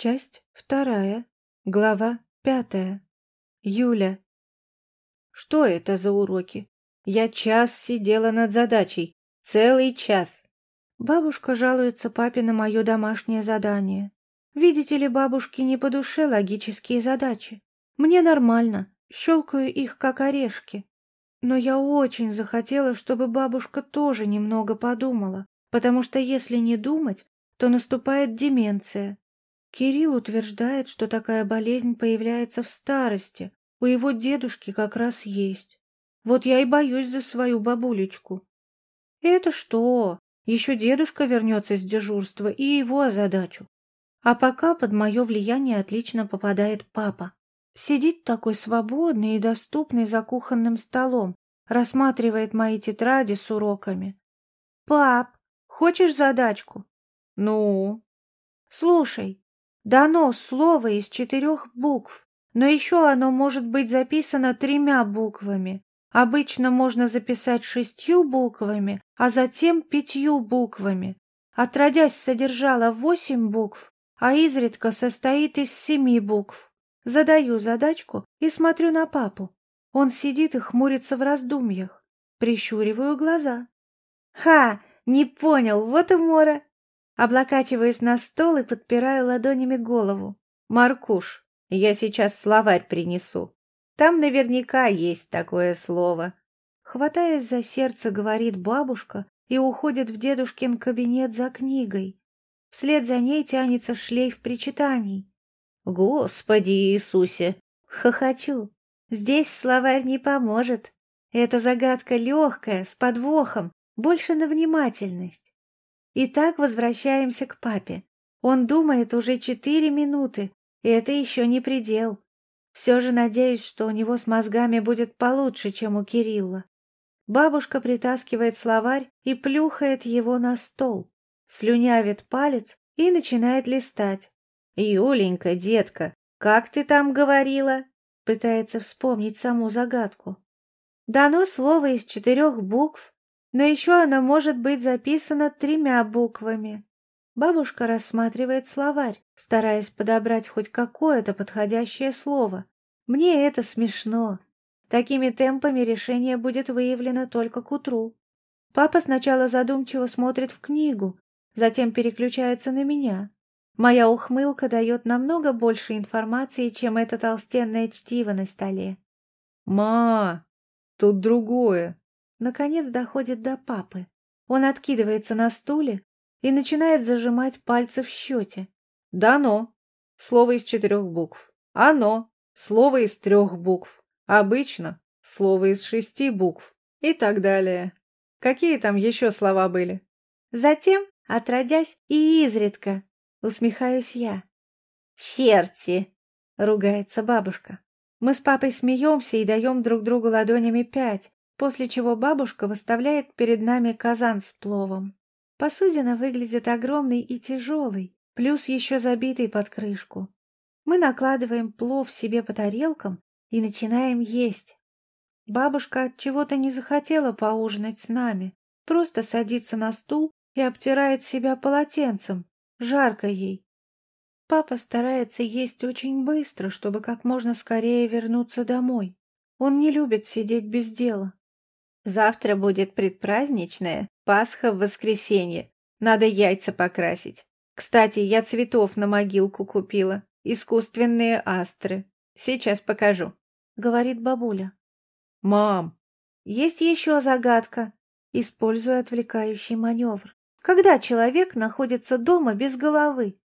Часть вторая. Глава пятая. Юля. Что это за уроки? Я час сидела над задачей. Целый час. Бабушка жалуется папе на мое домашнее задание. Видите ли, бабушке не по душе логические задачи. Мне нормально, щелкаю их как орешки. Но я очень захотела, чтобы бабушка тоже немного подумала, потому что если не думать, то наступает деменция. Кирилл утверждает, что такая болезнь появляется в старости, у его дедушки как раз есть. Вот я и боюсь за свою бабулечку. Это что? Еще дедушка вернется с дежурства и его озадачу. А пока под мое влияние отлично попадает папа. Сидит такой свободный и доступный за кухонным столом, рассматривает мои тетради с уроками. «Пап, хочешь задачку?» «Ну?» «Слушай, дано слово из четырех букв, но еще оно может быть записано тремя буквами. Обычно можно записать шестью буквами, а затем пятью буквами. Отродясь содержала восемь букв, а изредка состоит из семи букв. Задаю задачку и смотрю на папу. Он сидит и хмурится в раздумьях. Прищуриваю глаза. «Ха! Не понял, вот и мора!» Облокачиваюсь на стол и подпираю ладонями голову. «Маркуш, я сейчас словарь принесу. Там наверняка есть такое слово». Хватаясь за сердце, говорит бабушка и уходит в дедушкин кабинет за книгой. Вслед за ней тянется шлейф причитаний. «Господи Иисусе!» Хохочу. Здесь словарь не поможет. Эта загадка легкая, с подвохом, больше на внимательность. Итак, возвращаемся к папе. Он думает уже четыре минуты, и это еще не предел. Все же надеюсь, что у него с мозгами будет получше, чем у Кирилла. Бабушка притаскивает словарь и плюхает его на стол, слюнявит палец и начинает листать. «Юленька, детка, как ты там говорила?» Пытается вспомнить саму загадку. Дано слово из четырех букв, но еще оно может быть записано тремя буквами. Бабушка рассматривает словарь, стараясь подобрать хоть какое-то подходящее слово. Мне это смешно. Такими темпами решение будет выявлено только к утру. Папа сначала задумчиво смотрит в книгу, затем переключается на меня. Моя ухмылка дает намного больше информации, чем это толстенное чтиво на столе. «Ма, тут другое!» Наконец доходит до папы. Он откидывается на стуле и начинает зажимать пальцы в счете. «Дано» — слово из четырех букв. «Оно» — слово из трех букв. «Обычно» — слово из шести букв. И так далее. Какие там еще слова были? Затем, отродясь и изредка, усмехаюсь я. «Черти!» — ругается бабушка. Мы с папой смеемся и даем друг другу ладонями пять, после чего бабушка выставляет перед нами казан с пловом. Посудина выглядит огромной и тяжелой, плюс еще забитой под крышку. Мы накладываем плов себе по тарелкам и начинаем есть. Бабушка от чего-то не захотела поужинать с нами, просто садится на стул и обтирает себя полотенцем. Жарко ей. Папа старается есть очень быстро, чтобы как можно скорее вернуться домой. Он не любит сидеть без дела. Завтра будет предпраздничное, Пасха в воскресенье. Надо яйца покрасить. Кстати, я цветов на могилку купила. Искусственные астры. Сейчас покажу. Говорит бабуля. Мам, есть еще загадка. Использую отвлекающий маневр. Когда человек находится дома без головы?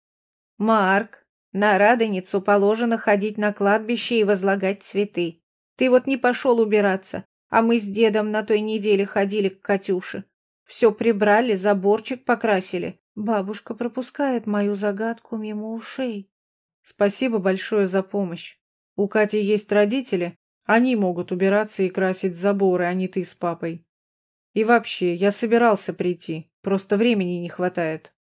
Марк, на Радоницу положено ходить на кладбище и возлагать цветы. Ты вот не пошел убираться, а мы с дедом на той неделе ходили к Катюше. Все прибрали, заборчик покрасили. Бабушка пропускает мою загадку мимо ушей. Спасибо большое за помощь. У Кати есть родители, они могут убираться и красить заборы, а не ты с папой. И вообще, я собирался прийти, просто времени не хватает.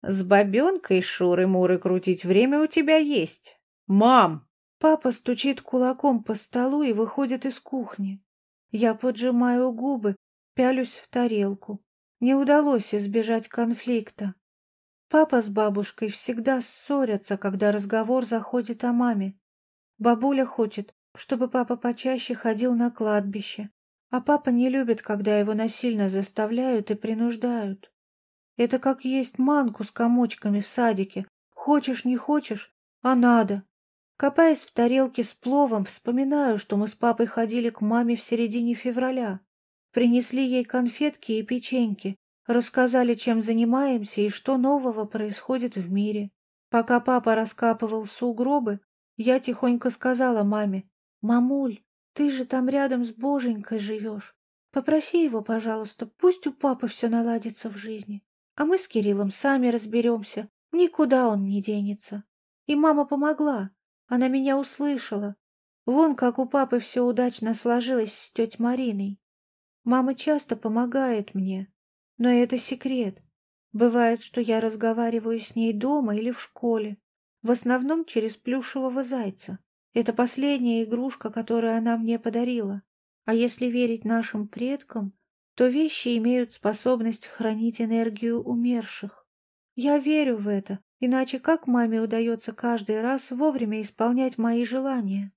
С бабенкой шуры-муры крутить время у тебя есть. Мам! Папа стучит кулаком по столу и выходит из кухни. Я поджимаю губы, пялюсь в тарелку. Не удалось избежать конфликта. Папа с бабушкой всегда ссорятся, когда разговор заходит о маме. Бабуля хочет, чтобы папа почаще ходил на кладбище, а папа не любит, когда его насильно заставляют и принуждают. Это как есть манку с комочками в садике. Хочешь, не хочешь, а надо. Копаясь в тарелке с пловом, вспоминаю, что мы с папой ходили к маме в середине февраля. Принесли ей конфетки и печеньки, рассказали, чем занимаемся и что нового происходит в мире. Пока папа раскапывал сугробы, я тихонько сказала маме, «Мамуль, ты же там рядом с Боженькой живешь. Попроси его, пожалуйста, пусть у папы все наладится в жизни. А мы с Кириллом сами разберемся, никуда он не денется». И мама помогла. Она меня услышала. Вон как у папы все удачно сложилось с тетей Мариной. Мама часто помогает мне, но это секрет. Бывает, что я разговариваю с ней дома или в школе, в основном через плюшевого зайца. Это последняя игрушка, которую она мне подарила. А если верить нашим предкам, то вещи имеют способность хранить энергию умерших. Я верю в это, Иначе как маме удается каждый раз вовремя исполнять мои желания?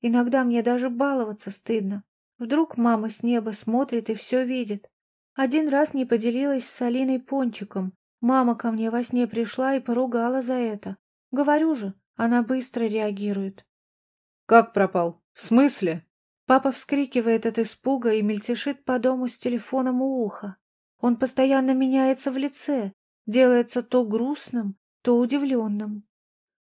Иногда мне даже баловаться стыдно. Вдруг мама с неба смотрит и все видит. Один раз не поделилась с Алиной пончиком. Мама ко мне во сне пришла и поругала за это. Говорю же, она быстро реагирует. «Как пропал? В смысле?» Папа вскрикивает от испуга и мельтешит по дому с телефоном у уха. Он постоянно меняется в лице, делается то грустным, то удивленным.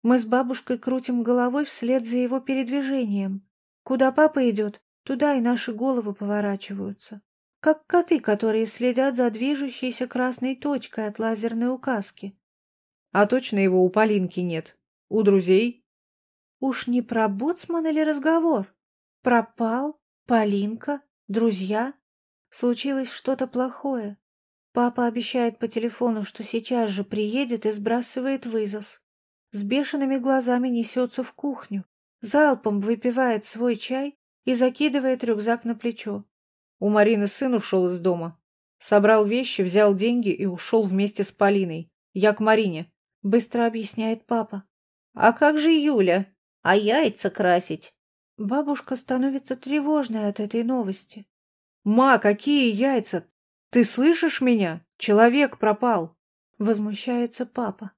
Мы с бабушкой крутим головой вслед за его передвижением. Куда папа идет, туда и наши головы поворачиваются. Как коты, которые следят за движущейся красной точкой от лазерной указки. А точно его у Полинки нет? У друзей? Уж не про боцман или разговор? Пропал? Полинка? Друзья? Случилось что-то плохое. Папа обещает по телефону, что сейчас же приедет и сбрасывает вызов. С бешеными глазами несется в кухню, залпом выпивает свой чай и закидывает рюкзак на плечо. У Марины сын ушел из дома. Собрал вещи, взял деньги и ушел вместе с Полиной. Я к Марине. Быстро объясняет папа. А как же Юля? А яйца красить? Бабушка становится тревожной от этой новости. «Ма, какие яйца? Ты слышишь меня? Человек пропал. Возмущается папа.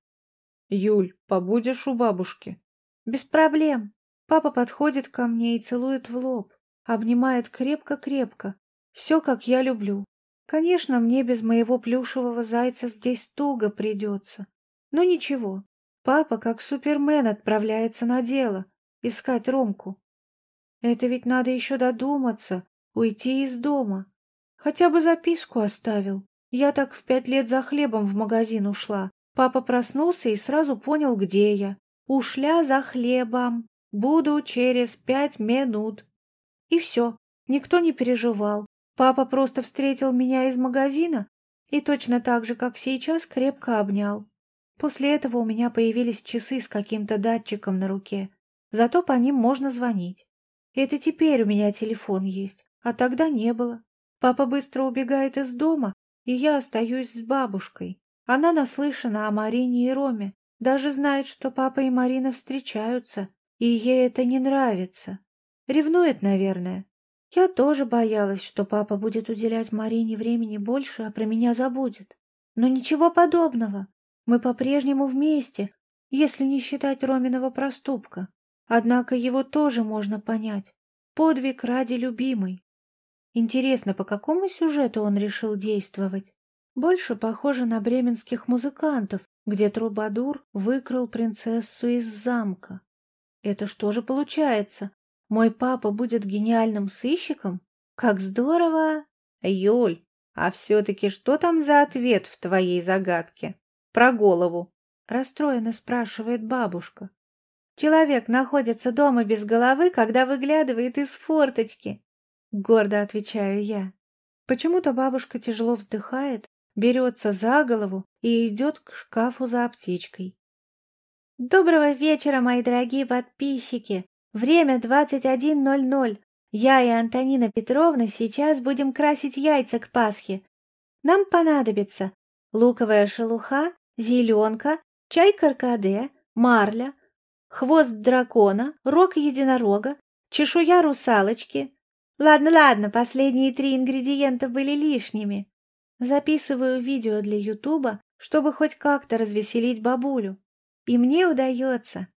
Юль, побудешь у бабушки? Без проблем. Папа подходит ко мне и целует в лоб. Обнимает крепко-крепко. Все, как я люблю. Конечно, мне без моего плюшевого зайца здесь туго придется. Но ничего. Папа, как супермен, отправляется на дело. Искать Ромку. Это ведь надо еще додуматься, уйти из дома. Хотя бы записку оставил. Я так в пять лет за хлебом в магазин ушла. Папа проснулся и сразу понял, где я. Ушля за хлебом. Буду через пять минут. И все. Никто не переживал. Папа просто встретил меня из магазина и точно так же, как сейчас, крепко обнял. После этого у меня появились часы с каким-то датчиком на руке. Зато по ним можно звонить. Это теперь у меня телефон есть, а тогда не было. Папа быстро убегает из дома, и я остаюсь с бабушкой. Она наслышана о Марине и Роме, даже знает, что папа и Марина встречаются, и ей это не нравится. Ревнует, наверное. Я тоже боялась, что папа будет уделять Марине времени больше, а про меня забудет. Но ничего подобного. Мы по-прежнему вместе, если не считать Роминого проступка. Однако его тоже можно понять. Подвиг ради любимой. Интересно, по какому сюжету он решил действовать? Больше похоже на бременских музыкантов, где Трубадур выкрал принцессу из замка. Это что же получается? Мой папа будет гениальным сыщиком? Как здорово! Юль, а все-таки что там за ответ в твоей загадке? Про голову. Расстроенно спрашивает бабушка. Человек находится дома без головы, когда выглядывает из форточки. Гордо отвечаю я. Почему-то бабушка тяжело вздыхает, берется за голову и идет к шкафу за аптечкой. Доброго вечера, мои дорогие подписчики! Время 21.00. Я и Антонина Петровна сейчас будем красить яйца к Пасхе. Нам понадобится луковая шелуха, зеленка, чай каркаде, марля, хвост дракона, рог единорога, чешуя русалочки. Ладно, ладно, последние три ингредиента были лишними. Записываю видео для Ютуба, чтобы хоть как-то развеселить бабулю. И мне удается.